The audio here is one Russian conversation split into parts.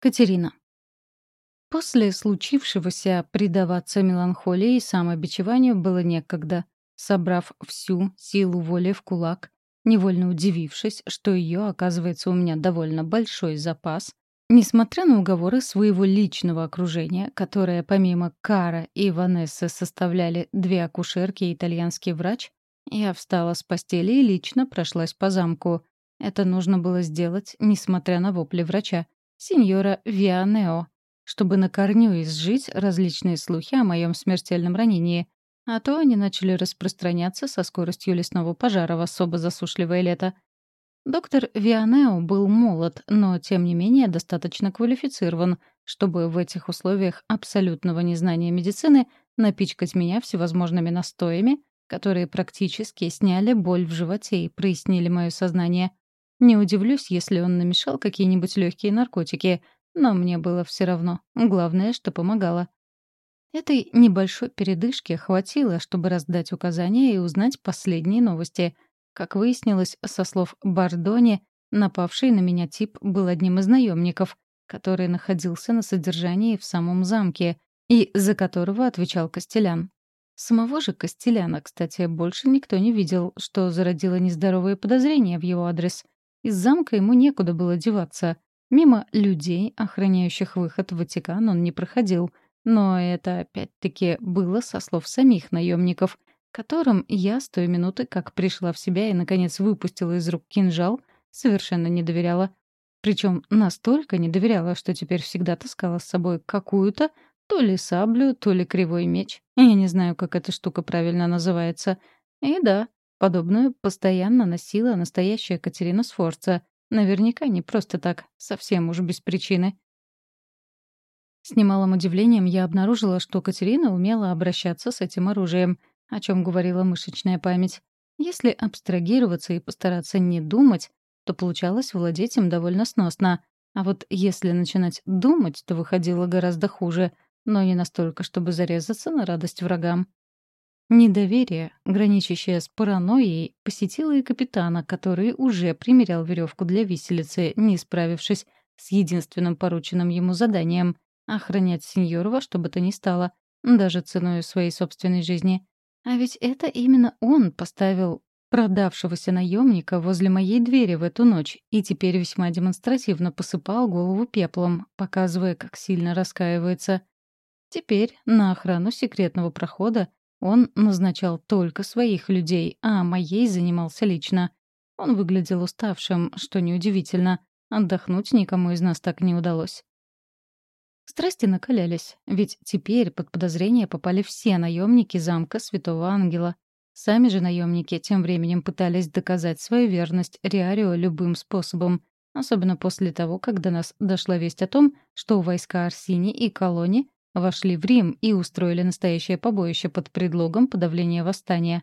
Катерина. После случившегося предаваться меланхолии и самообичеванию было некогда. Собрав всю силу воли в кулак, невольно удивившись, что ее, оказывается, у меня довольно большой запас, несмотря на уговоры своего личного окружения, которое помимо Кара и Ванессы составляли две акушерки и итальянский врач, я встала с постели и лично прошлась по замку. Это нужно было сделать, несмотря на вопли врача — сеньора Вианео, чтобы на корню изжить различные слухи о моем смертельном ранении, а то они начали распространяться со скоростью лесного пожара в особо засушливое лето. Доктор Вианео был молод, но, тем не менее, достаточно квалифицирован, чтобы в этих условиях абсолютного незнания медицины напичкать меня всевозможными настоями, которые практически сняли боль в животе и прояснили мое сознание — не удивлюсь, если он намешал какие-нибудь легкие наркотики, но мне было все равно. Главное, что помогало. Этой небольшой передышки хватило, чтобы раздать указания и узнать последние новости. Как выяснилось, со слов Бардони, напавший на меня тип был одним из наемников, который находился на содержании в самом замке и за которого отвечал Костелян. Самого же Костеляна, кстати, больше никто не видел, что зародило нездоровые подозрения в его адрес. Из замка ему некуда было деваться. Мимо людей, охраняющих выход в Ватикан, он не проходил. Но это опять-таки было со слов самих наемников, которым я с той минуты, как пришла в себя и, наконец, выпустила из рук кинжал, совершенно не доверяла. Причем настолько не доверяла, что теперь всегда таскала с собой какую-то то ли саблю, то ли кривой меч. Я не знаю, как эта штука правильно называется. И да, Подобную постоянно носила настоящая Катерина Сфорца. Наверняка не просто так, совсем уж без причины. С немалым удивлением я обнаружила, что Катерина умела обращаться с этим оружием, о чем говорила мышечная память. Если абстрагироваться и постараться не думать, то получалось владеть им довольно сносно. А вот если начинать думать, то выходило гораздо хуже, но не настолько, чтобы зарезаться на радость врагам. Недоверие, граничащее с паранойей, посетило и капитана, который уже примерял веревку для виселицы, не справившись с единственным порученным ему заданием — охранять сеньора во что бы то ни стало, даже ценой своей собственной жизни. А ведь это именно он поставил продавшегося наемника возле моей двери в эту ночь и теперь весьма демонстративно посыпал голову пеплом, показывая, как сильно раскаивается. Теперь на охрану секретного прохода он назначал только своих людей, а моей занимался лично. Он выглядел уставшим, что неудивительно. Отдохнуть никому из нас так не удалось. Страсти накалялись, ведь теперь под подозрение попали все наемники замка Святого Ангела. Сами же наемники тем временем пытались доказать свою верность Риарио любым способом, особенно после того, как до нас дошла весть о том, что войска Арсини и Колони вошли в Рим и устроили настоящее побоище под предлогом подавления восстания.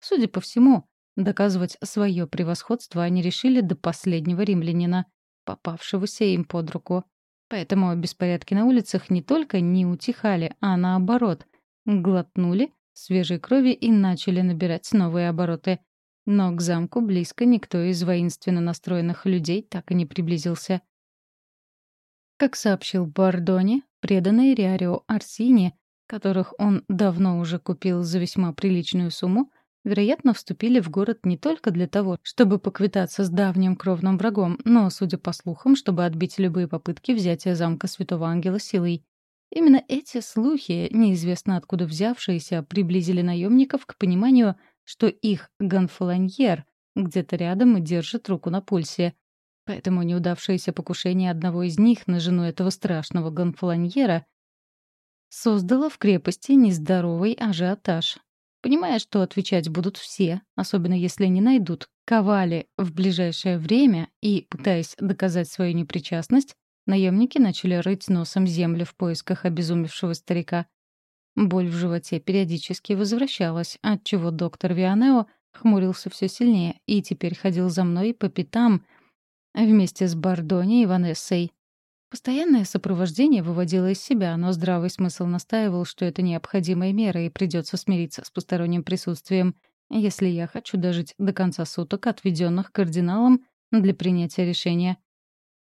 Судя по всему, доказывать свое превосходство они решили до последнего римлянина, попавшегося им под руку. Поэтому беспорядки на улицах не только не утихали, а наоборот, глотнули свежей крови и начали набирать новые обороты. Но к замку близко никто из воинственно настроенных людей так и не приблизился. Как сообщил Бардони, преданные Риарио Арсини, которых он давно уже купил за весьма приличную сумму, вероятно, вступили в город не только для того, чтобы поквитаться с давним кровным врагом, но, судя по слухам, чтобы отбить любые попытки взятия замка Святого Ангела силой. Именно эти слухи, неизвестно откуда взявшиеся, приблизили наемников к пониманию, что их гонфолоньер где-то рядом и держит руку на пульсе, Поэтому неудавшееся покушение одного из них на жену этого страшного гонфланьера создало в крепости нездоровый ажиотаж. Понимая, что отвечать будут все, особенно если не найдут ковали в ближайшее время и, пытаясь доказать свою непричастность, наемники начали рыть носом землю в поисках обезумевшего старика. Боль в животе периодически возвращалась, отчего доктор Вианео хмурился все сильнее и теперь ходил за мной по пятам — вместе с Бардони и Ванессой. Постоянное сопровождение выводило из себя, но здравый смысл настаивал, что это необходимая мера и придется смириться с посторонним присутствием, если я хочу дожить до конца суток, отведенных кардиналом для принятия решения.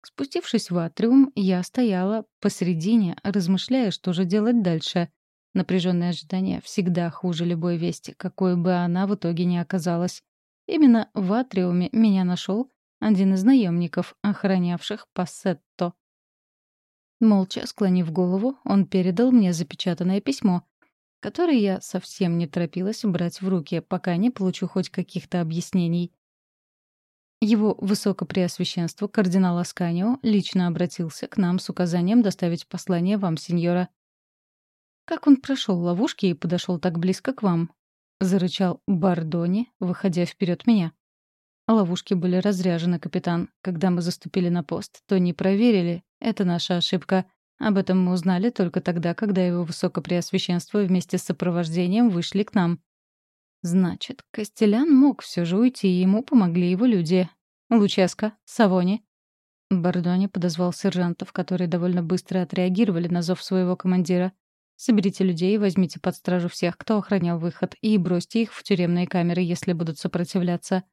Спустившись в атриум, я стояла посередине, размышляя, что же делать дальше. Напряженное ожидание всегда хуже любой вести, какой бы она в итоге ни оказалась. Именно в атриуме меня нашел один из наемников, охранявших Пассетто. Молча склонив голову, он передал мне запечатанное письмо, которое я совсем не торопилась брать в руки, пока не получу хоть каких-то объяснений. Его высокопреосвященство кардинал Асканио лично обратился к нам с указанием доставить послание вам, сеньора. «Как он прошел ловушки и подошел так близко к вам?» — зарычал Бардони, выходя вперед меня. Ловушки были разряжены, капитан. Когда мы заступили на пост, то не проверили. Это наша ошибка. Об этом мы узнали только тогда, когда его высокопреосвященство вместе с сопровождением вышли к нам. Значит, Костелян мог все же уйти, и ему помогли его люди. Луческо, Савони. Бардони подозвал сержантов, которые довольно быстро отреагировали на зов своего командира. Соберите людей и возьмите под стражу всех, кто охранял выход, и бросьте их в тюремные камеры, если будут сопротивляться.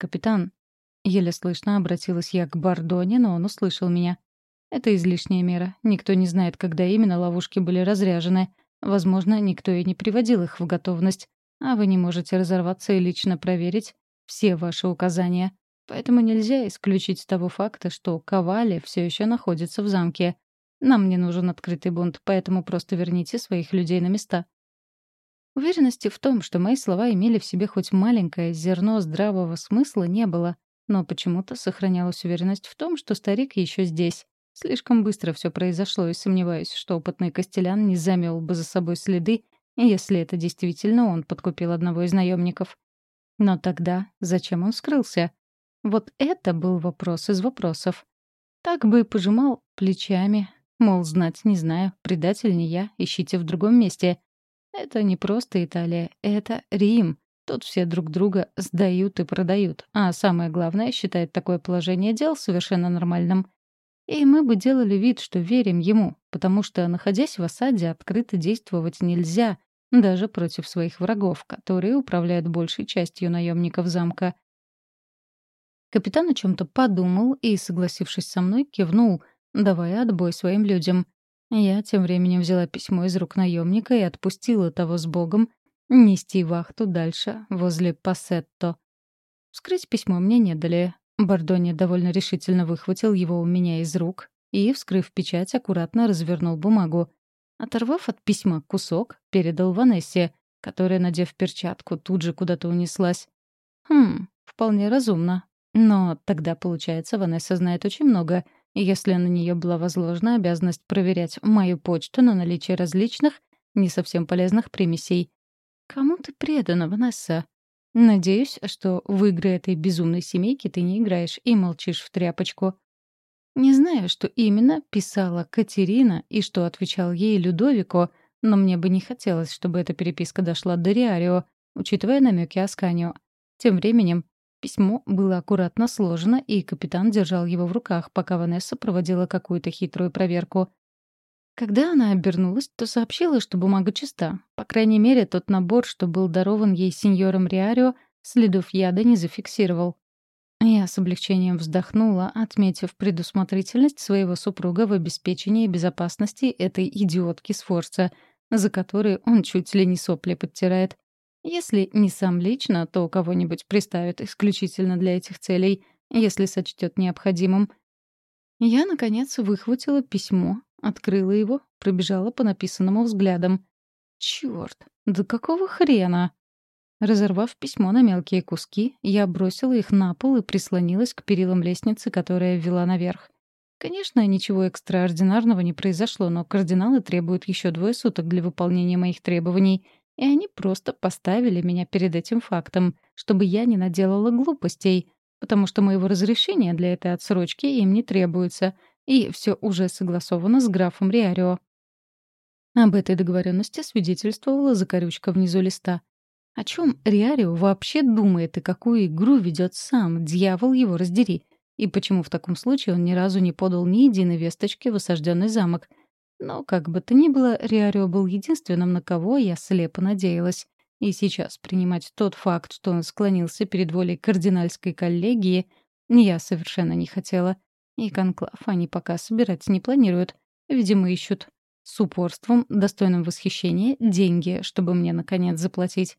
«Капитан», — еле слышно обратилась я к Бардоне, но он услышал меня. «Это излишняя мера. Никто не знает, когда именно ловушки были разряжены. Возможно, никто и не приводил их в готовность. А вы не можете разорваться и лично проверить все ваши указания. Поэтому нельзя исключить того факта, что Ковали все еще находится в замке. Нам не нужен открытый бунт, поэтому просто верните своих людей на места». Уверенности в том, что мои слова имели в себе хоть маленькое зерно здравого смысла, не было, но почему-то сохранялась уверенность в том, что старик еще здесь. Слишком быстро все произошло, и сомневаюсь, что опытный Костелян не замел бы за собой следы, если это действительно он подкупил одного из наемников. Но тогда зачем он скрылся? Вот это был вопрос из вопросов. Так бы и пожимал плечами, Мол, знать не знаю, предатель не я, ищите в другом месте. Это не просто Италия, это Рим. Тут все друг друга сдают и продают, а самое главное, считает такое положение дел совершенно нормальным. И мы бы делали вид, что верим ему, потому что, находясь в осаде, открыто действовать нельзя, даже против своих врагов, которые управляют большей частью наемников замка. Капитан о чем-то подумал и, согласившись со мной, кивнул, давая отбой своим людям. Я тем временем взяла письмо из рук наемника и отпустила того с Богом нести вахту дальше, возле Пассетто. Вскрыть письмо мне не дали. Бардони довольно решительно выхватил его у меня из рук и, вскрыв печать, аккуратно развернул бумагу. Оторвав от письма кусок, передал Ванессе, которая, надев перчатку, тут же куда-то унеслась. Хм, вполне разумно. Но тогда, получается, Ванесса знает очень много — если на нее была возложена обязанность проверять мою почту на наличие различных, не совсем полезных примесей. Кому ты предана, Ванесса? Надеюсь, что в игры этой безумной семейки ты не играешь и молчишь в тряпочку. Не знаю, что именно писала Катерина и что отвечал ей Людовико, но мне бы не хотелось, чтобы эта переписка дошла до Риарио, учитывая намеки Асканио. Тем временем Письмо было аккуратно сложено, и капитан держал его в руках, пока Ванесса проводила какую-то хитрую проверку. Когда она обернулась, то сообщила, что бумага чиста. По крайней мере, тот набор, что был дарован ей сеньором Риарио, следов яда не зафиксировал. Я с облегчением вздохнула, отметив предусмотрительность своего супруга в обеспечении безопасности этой идиотки Сфорца, за которой он чуть ли не сопли подтирает. Если не сам лично, то кого-нибудь приставит исключительно для этих целей, если сочтет необходимым. Я, наконец, выхватила письмо, открыла его, пробежала по написанному взглядам. Чёрт, да какого хрена? Разорвав письмо на мелкие куски, я бросила их на пол и прислонилась к перилам лестницы, которая вела наверх. Конечно, ничего экстраординарного не произошло, но кардиналы требуют еще двое суток для выполнения моих требований — и они просто поставили меня перед этим фактом, чтобы я не наделала глупостей, потому что моего разрешения для этой отсрочки им не требуется, и все уже согласовано с графом Риарио. Об этой договоренности свидетельствовала закорючка внизу листа. О чем Риарио вообще думает и какую игру ведет сам, дьявол его раздери, и почему в таком случае он ни разу не подал ни единой весточки в осажденный замок — но, как бы то ни было, Риарио был единственным, на кого я слепо надеялась. И сейчас принимать тот факт, что он склонился перед волей кардинальской коллегии, я совершенно не хотела. и конклав они пока собирать не планируют. Видимо, ищут с упорством, достойным восхищения, деньги, чтобы мне, наконец, заплатить.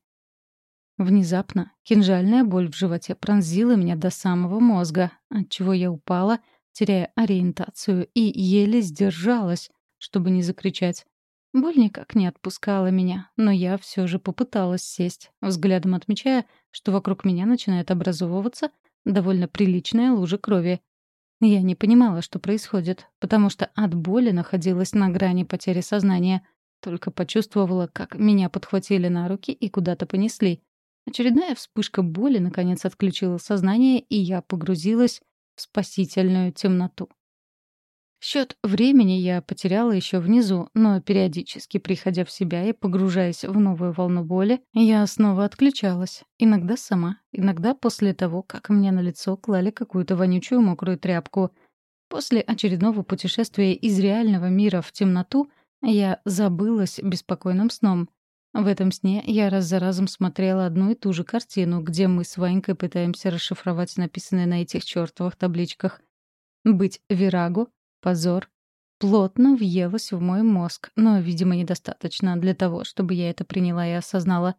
Внезапно кинжальная боль в животе пронзила меня до самого мозга, отчего я упала, теряя ориентацию, и еле сдержалась, чтобы не закричать. Боль никак не отпускала меня, но я все же попыталась сесть, взглядом отмечая, что вокруг меня начинает образовываться довольно приличная лужа крови. Я не понимала, что происходит, потому что от боли находилась на грани потери сознания, только почувствовала, как меня подхватили на руки и куда-то понесли. Очередная вспышка боли наконец отключила сознание, и я погрузилась в спасительную темноту. Счет времени я потеряла еще внизу, но периодически, приходя в себя и погружаясь в новую волну боли, я снова отключалась. Иногда сама, иногда после того, как мне на лицо клали какую-то вонючую мокрую тряпку. После очередного путешествия из реального мира в темноту я забылась беспокойным сном. В этом сне я раз за разом смотрела одну и ту же картину, где мы с Ванькой пытаемся расшифровать написанное на этих чертовых табличках. Быть Вирагу позор, плотно въелась в мой мозг, но, видимо, недостаточно для того, чтобы я это приняла и осознала.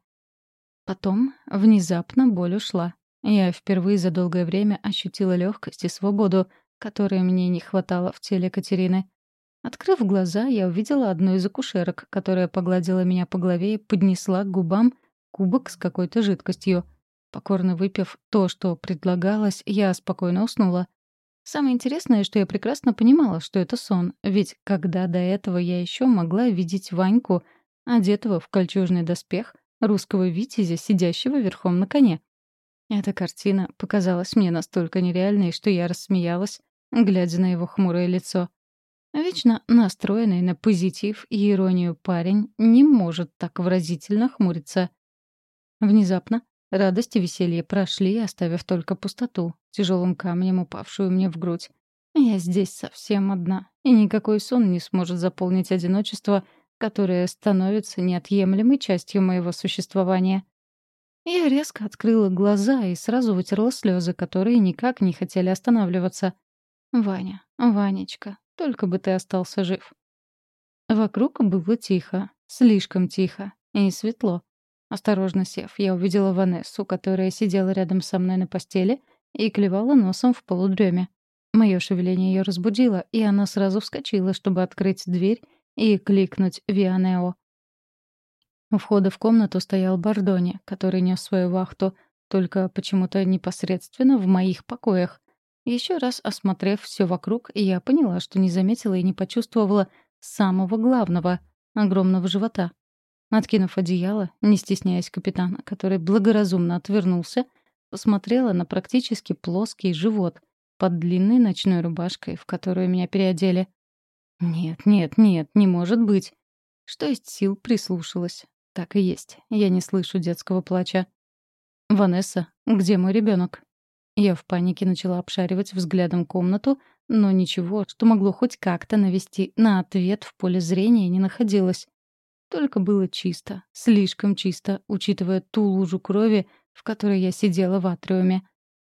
Потом внезапно боль ушла. Я впервые за долгое время ощутила легкость и свободу, которой мне не хватало в теле Катерины. Открыв глаза, я увидела одну из акушерок, которая погладила меня по голове и поднесла к губам кубок с какой-то жидкостью. Покорно выпив то, что предлагалось, я спокойно уснула, Самое интересное, что я прекрасно понимала, что это сон, ведь когда до этого я еще могла видеть Ваньку, одетого в кольчужный доспех, русского витязя, сидящего верхом на коне. Эта картина показалась мне настолько нереальной, что я рассмеялась, глядя на его хмурое лицо. Вечно настроенный на позитив и иронию парень не может так выразительно хмуриться. Внезапно Радость и веселье прошли, оставив только пустоту, тяжелым камнем упавшую мне в грудь. Я здесь совсем одна, и никакой сон не сможет заполнить одиночество, которое становится неотъемлемой частью моего существования. Я резко открыла глаза и сразу вытерла слезы, которые никак не хотели останавливаться. «Ваня, Ванечка, только бы ты остался жив». Вокруг было тихо, слишком тихо и светло. Осторожно сев, я увидела Ванессу, которая сидела рядом со мной на постели и клевала носом в полудреме. Мое шевеление ее разбудило, и она сразу вскочила, чтобы открыть дверь и кликнуть Вианео. У входа в комнату стоял Бардони, который нес свою вахту, только почему-то непосредственно в моих покоях. Еще раз осмотрев все вокруг, я поняла, что не заметила и не почувствовала самого главного — огромного живота. Откинув одеяло, не стесняясь капитана, который благоразумно отвернулся, посмотрела на практически плоский живот под длинной ночной рубашкой, в которую меня переодели. Нет, нет, нет, не может быть. Что есть сил, прислушалась. Так и есть. Я не слышу детского плача. «Ванесса, где мой ребенок? Я в панике начала обшаривать взглядом комнату, но ничего, что могло хоть как-то навести на ответ в поле зрения, не находилось. Только было чисто, слишком чисто, учитывая ту лужу крови, в которой я сидела в атриуме.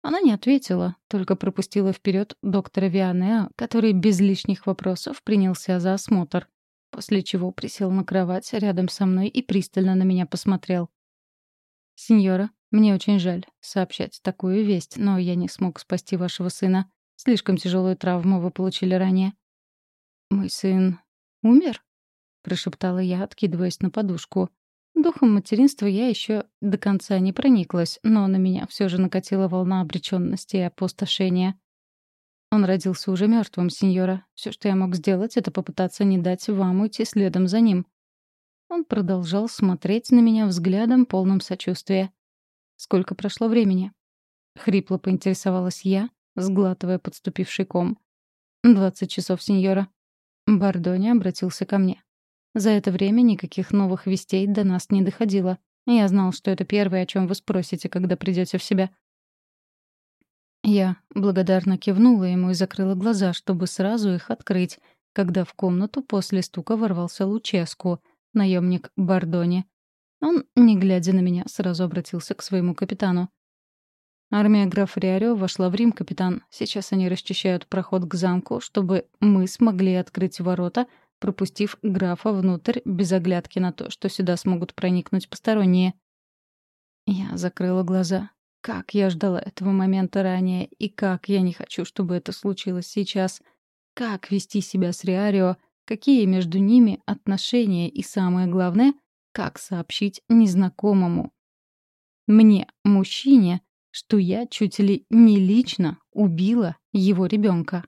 Она не ответила, только пропустила вперед доктора Вианеа, который без лишних вопросов принялся за осмотр, после чего присел на кровать рядом со мной и пристально на меня посмотрел. «Сеньора, мне очень жаль сообщать такую весть, но я не смог спасти вашего сына. Слишком тяжелую травму вы получили ранее». «Мой сын умер?» Прошептала я, откидываясь на подушку. Духом материнства я еще до конца не прониклась, но на меня все же накатила волна обреченности и опустошения. Он родился уже мертвым, сеньора. Все, что я мог сделать, это попытаться не дать вам уйти следом за ним. Он продолжал смотреть на меня взглядом, полным сочувствия. Сколько прошло времени? Хрипло поинтересовалась я, сглатывая подступивший ком. «Двадцать часов, сеньора». Бардони обратился ко мне. За это время никаких новых вестей до нас не доходило. Я знал, что это первое, о чем вы спросите, когда придете в себя. Я благодарно кивнула ему и закрыла глаза, чтобы сразу их открыть, когда в комнату после стука ворвался Луческу, наемник Бардони. Он, не глядя на меня, сразу обратился к своему капитану. Армия графа Риарио вошла в Рим, капитан. Сейчас они расчищают проход к замку, чтобы мы смогли открыть ворота, пропустив графа внутрь без оглядки на то, что сюда смогут проникнуть посторонние. Я закрыла глаза. Как я ждала этого момента ранее, и как я не хочу, чтобы это случилось сейчас. Как вести себя с Риарио, какие между ними отношения и, самое главное, как сообщить незнакомому. Мне, мужчине, что я чуть ли не лично убила его ребенка.